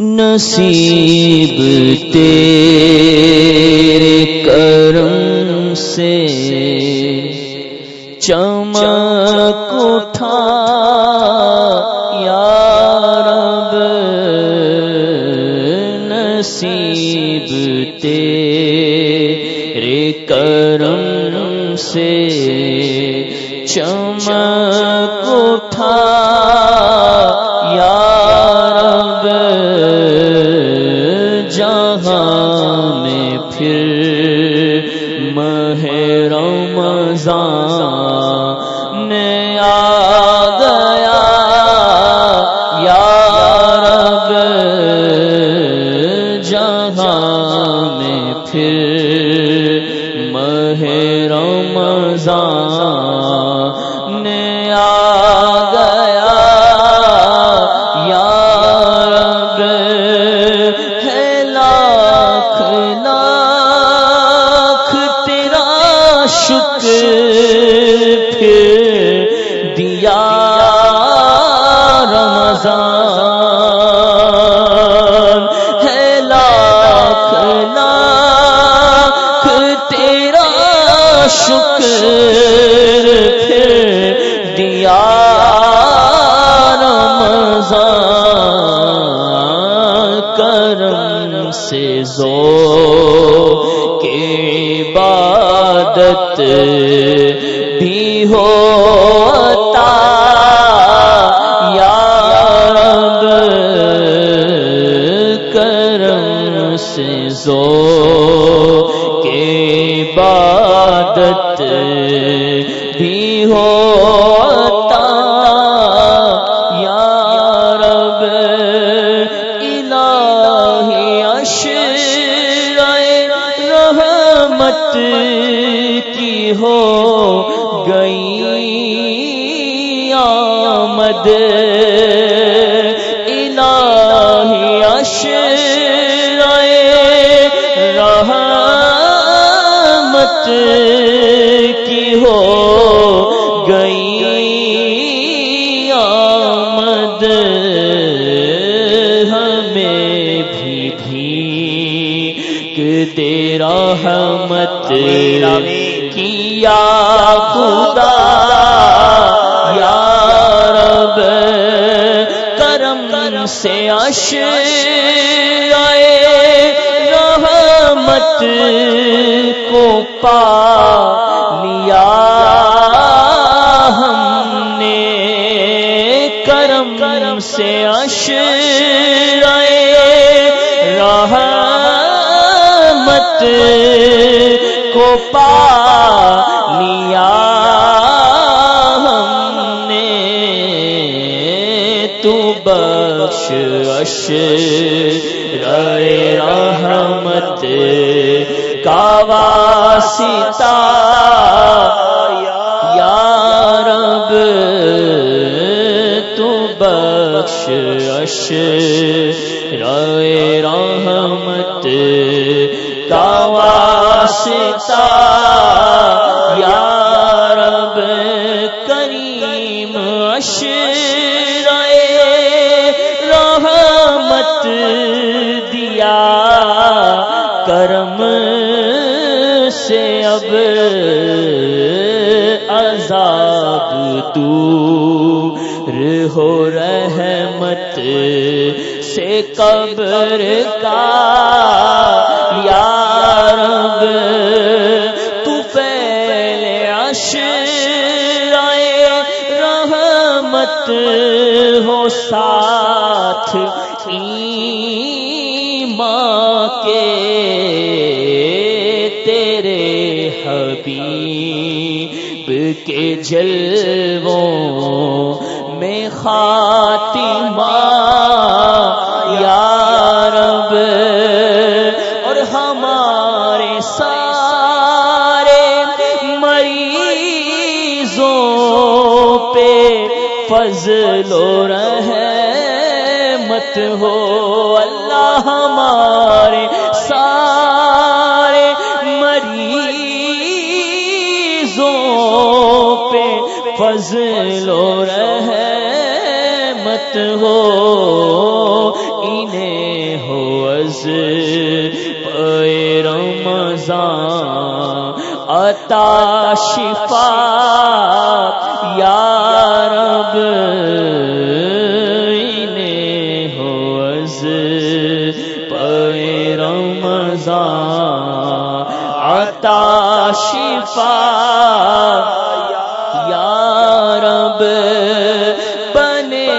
نصیب تیرے کرم سے چمک اٹھا یا رب نصیب تیرے کرم سے چمک گیا شکر پھر دیا رمضان کرم سے زو کے عبادت بھی رحمت کی ہو گئی آمد۔ الہی اشرائے رحمت کی ہو گئی آمد۔ ہمیں بھی بھی دے رحمت کیا خدا یا رب کرم سے اش آئے رحمت کو پا لیا ہم نے کرم کرم سے اش آئے رحمت کو پا لیا ہم نے، تو بخش اش رے رحمت کا واسطہ، یا رب، تو بخش اش رے رحمت کا واسطہ۔ یا رب کریم اش رحمت دیا۔ کرم سے اب عذاب دور ہو رحمت سے قبر کا رب تو پہلے اشرائے رحمت ہو ساتھ ایمان کے تیرے حبیب کے جلووں میں خاتمہ فضل و رحمت ہو، اللہ ہمارے سارے مریضوں پہ فضل و رحمت ہو، انہیں اے رمضان عطا شفا رمضان عطا شفا یا رب بنے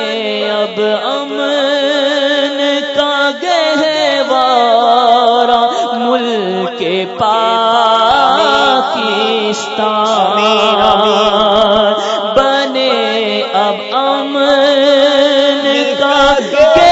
اب امن کا گہوارا ملک پاکستان بنے اب امن کا گہوارا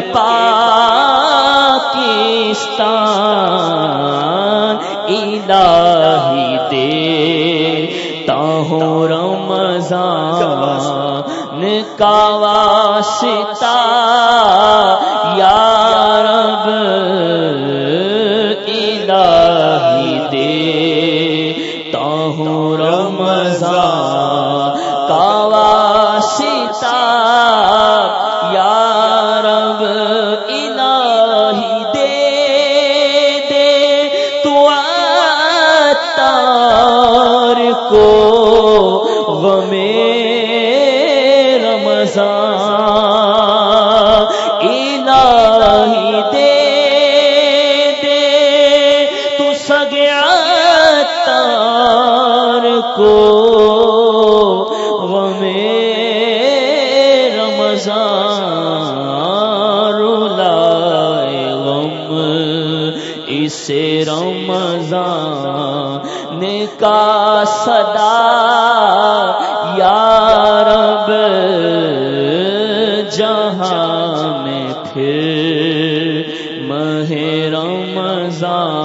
پاکستان الہی دے تاہوں رمضان کا واسطہ۔ یا رب الہی دے تاہوں رمضان رمضان کا صدا یا رب جہاں میں پھر مہ رمضان